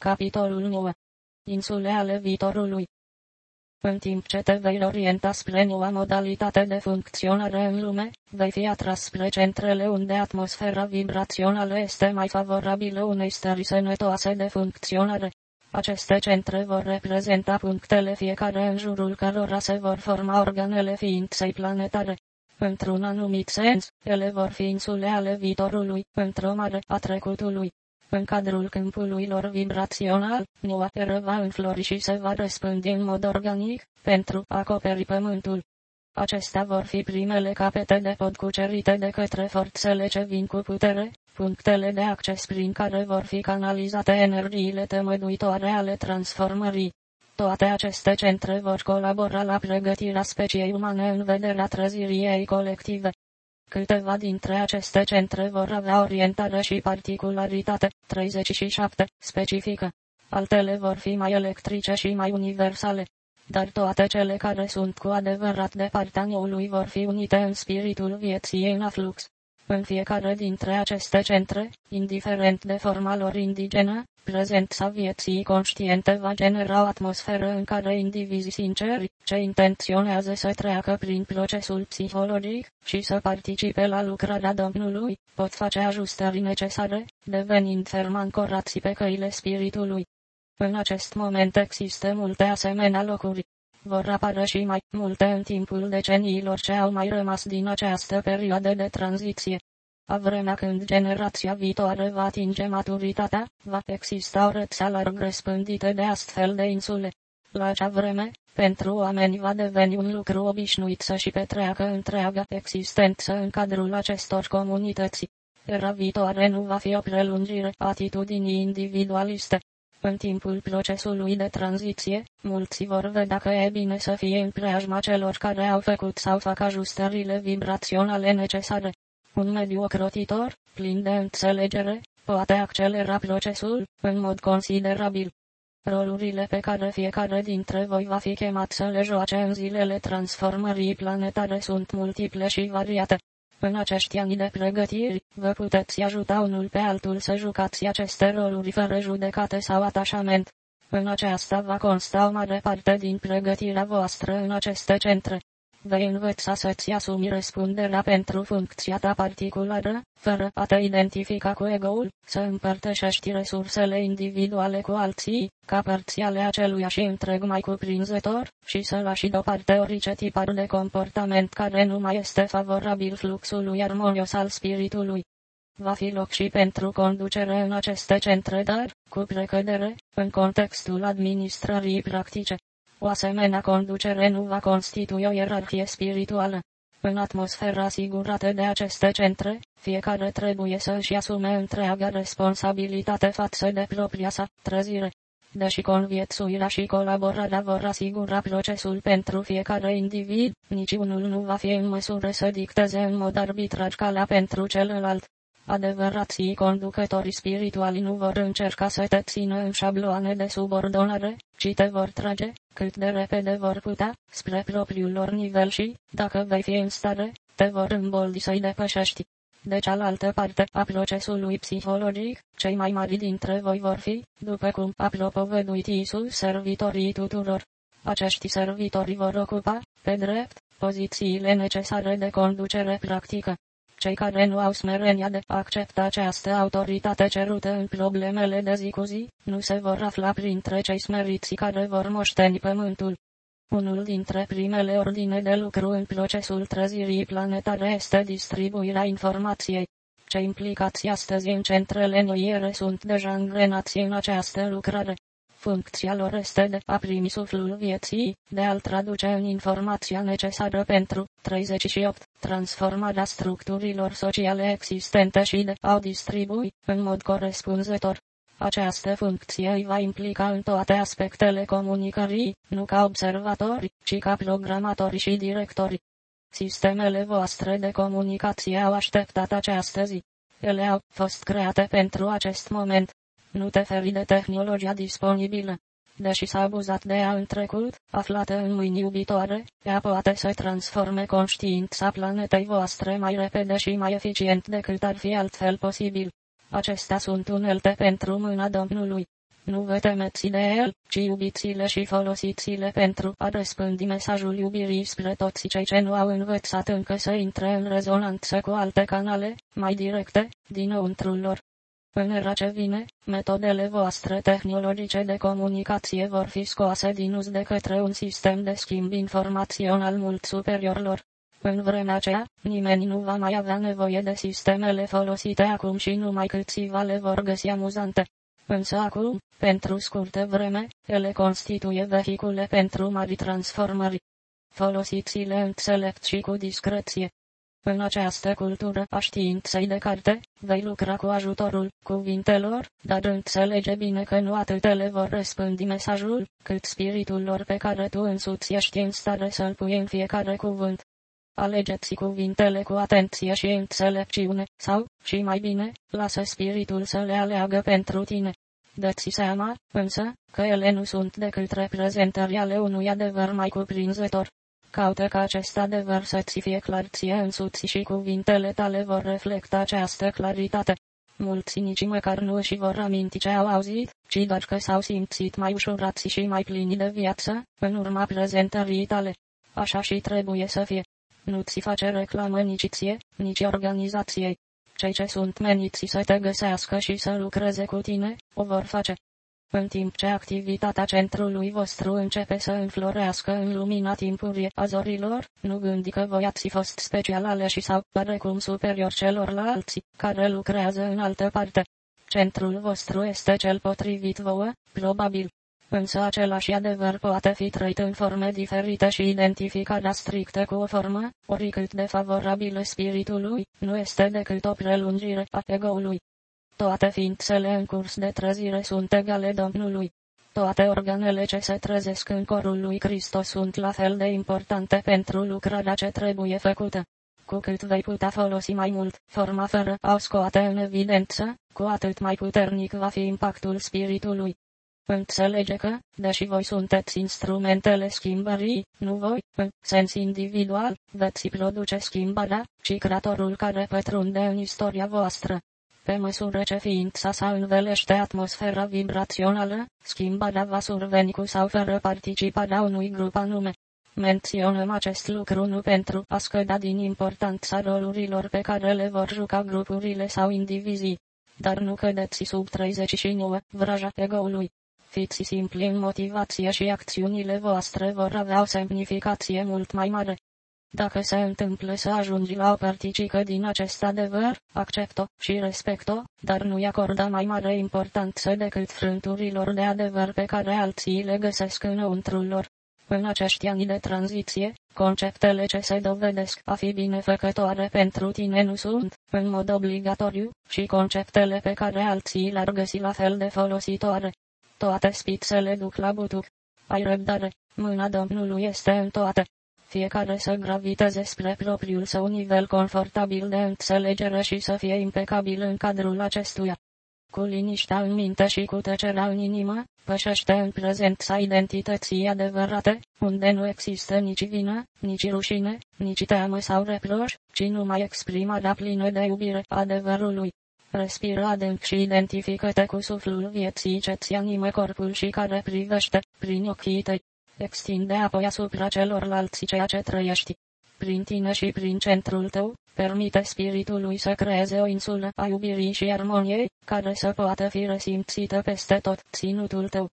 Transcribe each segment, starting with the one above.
Capitolul 9. Insule ale viitorului. În timp ce te vei orienta spre noua modalitate de funcționare în lume, vei fi atras spre centrele unde atmosfera vibrațională este mai favorabilă unei stări sănătoase de funcționare. Aceste centre vor reprezenta punctele fiecare în jurul cărora se vor forma organele ființei planetare. Într-un anumit sens, ele vor fi insule ale viitorului, într-o mare a trecutului. În cadrul câmpului lor vibrațional, noua teră va înflorși și se va răspândi în mod organic, pentru a acoperi pământul. Acestea vor fi primele capete de pod cucerite de către forțele ce vin cu putere, punctele de acces prin care vor fi canalizate energiile temăduitoare ale transformării. Toate aceste centre vor colabora la pregătirea speciei umane în vederea trezirii ei colective. Câteva dintre aceste centre vor avea orientare și particularitate, 37, specifică. Altele vor fi mai electrice și mai universale. Dar toate cele care sunt cu adevărat de partea noului vor fi unite în spiritul vieții în aflux. În fiecare dintre aceste centre, indiferent de forma lor indigenă, prezența vieții conștiente va genera o atmosferă în care indivizii sinceri, ce intenționează să treacă prin procesul psihologic și să participe la lucrarea Domnului, pot face ajustări necesare, devenind ferm ancorați pe căile spiritului. În acest moment există multe asemenea locuri. Vor apărea și mai multe în timpul deceniilor ce au mai rămas din această perioadă de tranziție. A vremea când generația viitoare va atinge maturitatea, va exista o rețea larg răspândită de astfel de insule. La acea vreme, pentru oameni va deveni un lucru obișnuit să și petreacă întreaga existență în cadrul acestor comunități. Era viitoare nu va fi o prelungire a atitudinii individualiste. În timpul procesului de tranziție, mulți vor vedea că e bine să fie în preajma celor care au făcut sau fac ajustările vibraționale necesare. Un mediu ocrotitor, plin de înțelegere, poate accelera procesul, în mod considerabil. Rolurile pe care fiecare dintre voi va fi chemat să le joace în zilele transformării planetare sunt multiple și variate. În acești ani de pregătiri, vă puteți ajuta unul pe altul să jucați aceste roluri fără judecate sau atașament. În aceasta va consta o mare parte din pregătirea voastră în aceste centre vei învăța să-ți asumi răspunderea pentru funcția ta particulară, fără a te identifica cu ego-ul, să împărtășești resursele individuale cu alții, ca părți ale acelui și întreg mai cuprinzător, și să lași deoparte orice tipar de comportament care nu mai este favorabil fluxului armonios al spiritului. Va fi loc și pentru conducere în aceste centre, dar, cu precădere, în contextul administrării practice. O asemenea conducere nu va constitui o ierarhie spirituală. În atmosfera asigurată de aceste centre, fiecare trebuie să își asume întreaga responsabilitate față de propria sa trezire. Deși conviețuirea și colaborarea vor asigura procesul pentru fiecare individ, niciunul nu va fi în măsură să dicteze în mod arbitrar calea pentru celălalt. Adevărații conducători spirituali nu vor încerca să te țină în șabloane de subordonare, ci te vor trage, cât de repede vor putea, spre propriul lor nivel și, dacă vei fi în stare, te vor îmboldi să-i depășești. De cealaltă parte a procesului psihologic, cei mai mari dintre voi vor fi, după cum a propovăduit Iisus, servitorii tuturor. Acești servitori vor ocupa, pe drept, pozițiile necesare de conducere practică. Cei care nu au smerenia de a accepta această autoritate cerută în problemele de zi cu zi, nu se vor afla printre cei smeriți care vor moșteni pământul. Unul dintre primele ordine de lucru în procesul trezirii planetare este distribuirea informației. Cei implicați astăzi în centrele noiere sunt deja îngrenați în această lucrare. Funcția lor este de a primi suflul vieții, de a-l traduce în informația necesară pentru 38. Transformarea structurilor sociale existente și de a o distribui, în mod corespunzător. Această funcție îi va implica în toate aspectele comunicării, nu ca observatori, ci ca programatori și directori. Sistemele voastre de comunicație au așteptat această zi. Ele au fost create pentru acest moment nu te feri de tehnologia disponibilă. Deși s-a abuzat de ea în trecut, aflată în mâini iubitoare, ea poate să transforme conștiința planetei voastre mai repede și mai eficient decât ar fi altfel posibil. Acestea sunt unelte pentru mâna Domnului. nu vă temeți de el, ci iubiți-le și folosiți-le pentru a răspândi mesajul iubirii spre toți cei ce nu au învățat încă să intre în rezonanță cu alte canale, mai directe, dinăuntrul lor. În era ce vine, metodele voastre tehnologice de comunicație vor fi scoase din uz de către un sistem de schimb informațional mult superior lor. În vremea aceea, nimeni nu va mai avea nevoie de sistemele folosite acum și numai câțiva le vor găsi amuzante. Însă acum, pentru scurtă vreme, ele constituie vehicule pentru mari transformări. Folosiți-le înțelept și cu discreție. În această cultură a științei de carte, vei lucra cu ajutorul cuvintelor, dar înțelege bine că nu atât le vor răspândi mesajul, cât spiritul lor pe care tu însuți ești în stare să-l pui în fiecare cuvânt. Alegeți cuvintele cu atenție și înțelepciune, sau, și mai bine, lasă spiritul să le aleagă pentru tine. Dă-ți seama, însă, că ele nu sunt decât reprezentări ale unui adevăr mai cuprinzător. Caută ca acest adevăr să-ți fie clar ție însuți și cuvintele tale vor reflecta această claritate. Mulți nici măcar nu și vor aminti ce au auzit, ci doar că s-au simțit mai ușurați și mai plini de viață, în urma prezentării tale. Așa și trebuie să fie. Nu ți face reclamă nici ție, nici organizației. Cei ce sunt meniți să te găsească și să lucreze cu tine, o vor face. În timp ce activitatea centrului vostru începe să înflorească în lumina timpurie a zorilor, nu gândi că voi ați fost special aleși sau oarecum superior celorlalți, care lucrează în altă parte. Centrul vostru este cel potrivit vouă, probabil. Însă același adevăr poate fi trăit în forme diferite și identificarea strictă cu o formă, oricât de favorabilă spiritului, nu este decât o prelungire a egoului. Toate ființele în curs de trezire sunt egale Domnului. Toate organele ce se trezesc în corul lui Hristos sunt la fel de importante pentru lucrarea ce trebuie făcută. Cu cât vei putea folosi mai mult forma fără a o scoate în evidență, cu atât mai puternic va fi impactul spiritului. Înțelege că, deși voi sunteți instrumentele schimbării, nu voi, în sens individual, veți produce schimbarea, ci creatorul care pătrunde în istoria voastră. Pe măsură ce ființa sa învelește atmosfera vibrațională, schimbarea va surveni cu sau fără participarea unui grup anume. Menționăm acest lucru nu pentru a scăda din importanța rolurilor pe care le vor juca grupurile sau indivizii. Dar nu cădeți sub 39, vraja egoului. Fiți simpli în motivație și acțiunile voastre vor avea o semnificație mult mai mare. Dacă se întâmplă să ajungi la o particică din acest adevăr, accept-o și respect-o, dar nu-i acorda mai mare importanță decât frânturilor de adevăr pe care alții le găsesc înăuntrul lor. În acești ani de tranziție, conceptele ce se dovedesc a fi binefăcătoare pentru tine nu sunt, în mod obligatoriu, și conceptele pe care alții le-ar găsi la fel de folositoare. Toate spițele duc la butuc. Ai răbdare, mâna Domnului este în toate fiecare să graviteze spre propriul său nivel confortabil de înțelegere și să fie impecabil în cadrul acestuia. Cu liniștea în minte și cu tăcerea în inimă, pășește în prezența identității adevărate, unde nu există nici vină, nici rușine, nici teamă sau reproș, ci numai exprimarea plină de iubire adevărului. Respiră adânc și identifică-te cu suflul vieții ce-ți animă corpul și care privește, prin ochii tăi, Extinde apoi asupra celorlalți ceea ce trăiești. Prin tine și prin centrul tău, permite spiritului să creeze o insulă a iubirii și armoniei, care să poată fi resimțită peste tot ținutul tău.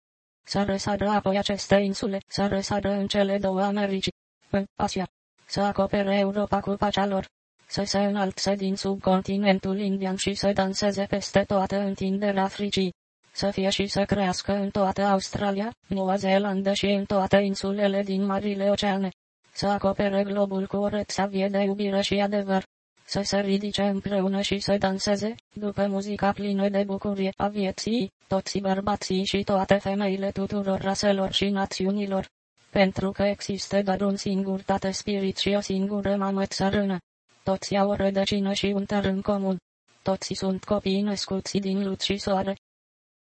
Să răsară apoi aceste insule, să răsară în cele două Americi, în Asia, să acopere Europa cu pacea lor, să se înalțe din subcontinentul indian și să danseze peste toată întinderea Africii să fie și să crească în toată Australia, Noua Zeelandă și în toate insulele din Marile Oceane, să acopere globul cu o rețea vie de iubire și adevăr, să se ridice împreună și să danseze, după muzica plină de bucurie a vieții, toți bărbații și toate femeile tuturor raselor și națiunilor, pentru că există doar un singur tată spirit și o singură mamă țărână. Toți au o rădăcină și un tărân comun. Toți sunt copii născuți din lut și soare,